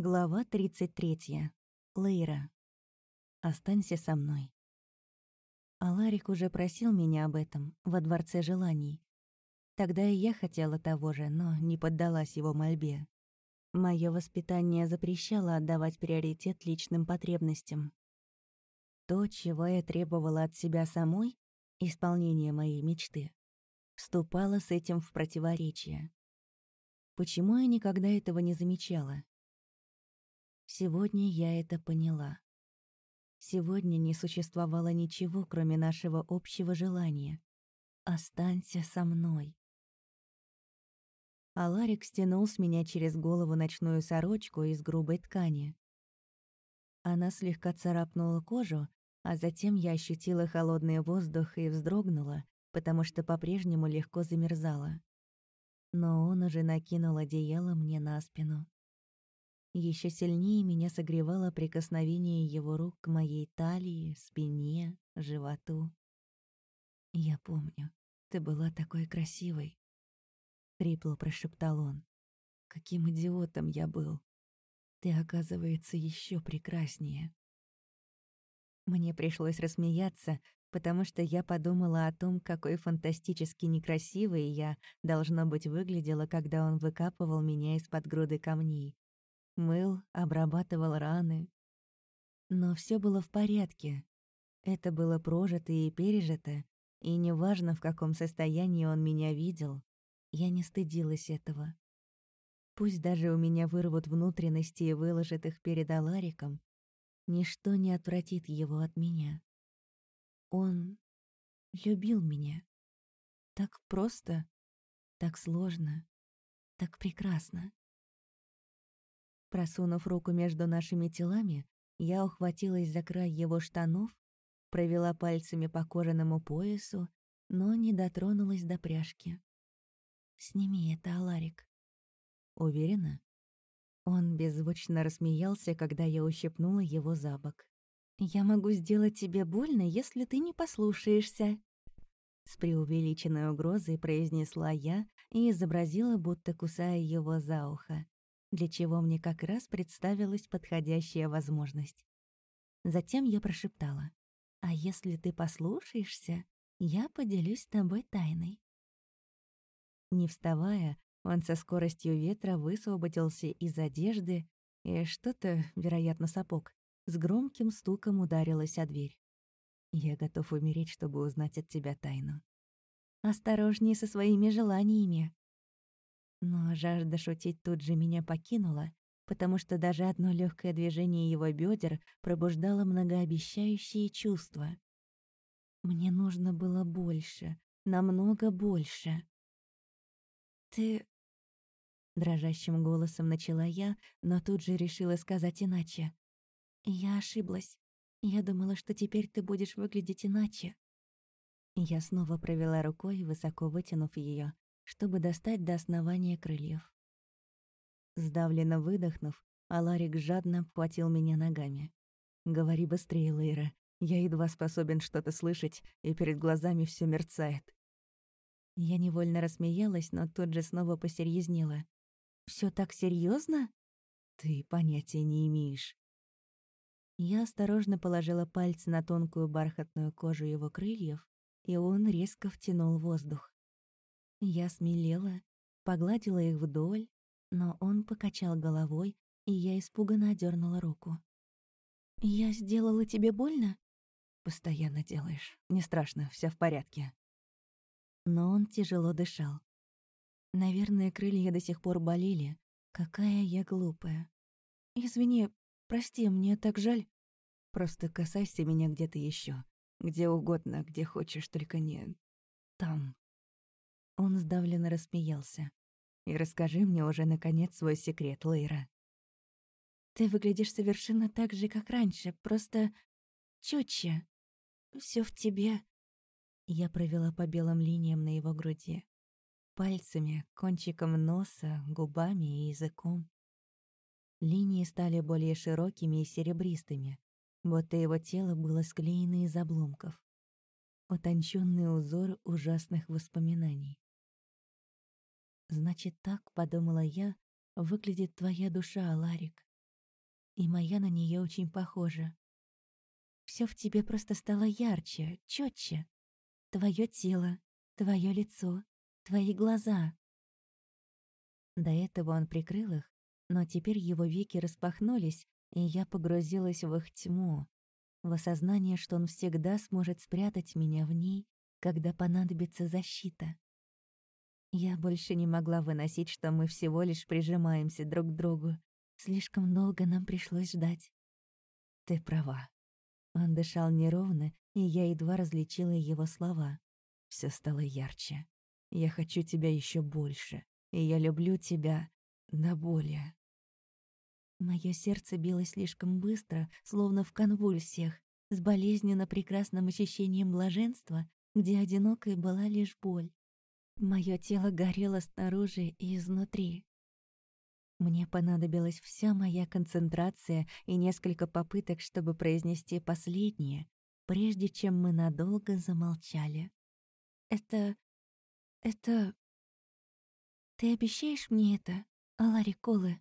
Глава 33. Лейра. Останься со мной. Аларик уже просил меня об этом во Дворце Желаний. Тогда и я хотела того же, но не поддалась его мольбе. Мое воспитание запрещало отдавать приоритет личным потребностям. То, чего я требовала от себя самой, исполнение моей мечты, вступало с этим в противоречие. Почему я никогда этого не замечала? Сегодня я это поняла. Сегодня не существовало ничего, кроме нашего общего желания. «Останься со мной». Аларик стянул с меня через голову ночную сорочку из грубой ткани. Она слегка царапнула кожу, а затем я ощутила холодный воздух и вздрогнула, потому что по-прежнему легко замерзала. Но он уже накинул одеяло мне на спину. Еще сильнее меня согревало прикосновение его рук к моей талии, спине, животу. «Я помню, ты была такой красивой», — хрипло прошептал он. «Каким идиотом я был. Ты, оказывается, еще прекраснее». Мне пришлось рассмеяться, потому что я подумала о том, какой фантастически некрасивой я, должно быть, выглядела, когда он выкапывал меня из-под груды камней мыл, обрабатывал раны. Но все было в порядке. Это было прожито и пережито, и неважно, в каком состоянии он меня видел, я не стыдилась этого. Пусть даже у меня вырвут внутренности и выложат их перед Алариком, ничто не отвратит его от меня. Он любил меня. Так просто, так сложно, так прекрасно. Просунув руку между нашими телами, я ухватилась за край его штанов, провела пальцами по кожаному поясу, но не дотронулась до пряжки. «Сними это, Аларик». «Уверена?» Он беззвучно рассмеялся, когда я ущипнула его за бок. «Я могу сделать тебе больно, если ты не послушаешься», с преувеличенной угрозой произнесла я и изобразила, будто кусая его за ухо для чего мне как раз представилась подходящая возможность. Затем я прошептала, «А если ты послушаешься, я поделюсь с тобой тайной». Не вставая, он со скоростью ветра высвободился из одежды, и что-то, вероятно, сапог, с громким стуком ударилось о дверь. «Я готов умереть, чтобы узнать от тебя тайну». «Осторожнее со своими желаниями», но жажда шутить тут же меня покинула, потому что даже одно легкое движение его бедер пробуждало многообещающие чувства. Мне нужно было больше, намного больше. «Ты...» Дрожащим голосом начала я, но тут же решила сказать иначе. «Я ошиблась. Я думала, что теперь ты будешь выглядеть иначе». Я снова провела рукой, высоко вытянув ее, чтобы достать до основания крыльев. Сдавленно выдохнув, Аларик жадно обхватил меня ногами. «Говори быстрее, Лейра. Я едва способен что-то слышать, и перед глазами все мерцает». Я невольно рассмеялась, но тут же снова посерьезнела. Все так серьезно? Ты понятия не имеешь. Я осторожно положила пальцы на тонкую бархатную кожу его крыльев, и он резко втянул воздух. Я смелела, погладила их вдоль, но он покачал головой, и я испуганно одернула руку. «Я сделала тебе больно?» «Постоянно делаешь. Не страшно, все в порядке». Но он тяжело дышал. Наверное, крылья до сих пор болели. Какая я глупая. «Извини, прости, мне так жаль. Просто касайся меня где-то еще, Где угодно, где хочешь, только не... там». Он сдавленно рассмеялся. «И расскажи мне уже, наконец, свой секрет, Лейра». «Ты выглядишь совершенно так же, как раньше, просто чётче. Всё в тебе». Я провела по белым линиям на его груди. Пальцами, кончиком носа, губами и языком. Линии стали более широкими и серебристыми, будто его тело было склеено из обломков. Утонченный узор ужасных воспоминаний. Значит, так, подумала я, выглядит твоя душа, Аларик. и моя на нее очень похожа. Все в тебе просто стало ярче, четче. Твое тело, твое лицо, твои глаза. До этого он прикрыл их, но теперь его веки распахнулись, и я погрузилась в их тьму, в осознание, что он всегда сможет спрятать меня в ней, когда понадобится защита. Я больше не могла выносить, что мы всего лишь прижимаемся друг к другу. Слишком долго нам пришлось ждать. Ты права. Он дышал неровно, и я едва различила его слова. Все стало ярче. Я хочу тебя еще больше, и я люблю тебя до боли. Мое сердце билось слишком быстро, словно в конвульсиях, с болезненно прекрасным ощущением блаженства, где одинокой была лишь боль. Мое тело горело снаружи и изнутри. Мне понадобилась вся моя концентрация и несколько попыток, чтобы произнести последнее, прежде чем мы надолго замолчали. «Это... это... Ты обещаешь мне это, Алари Колы?»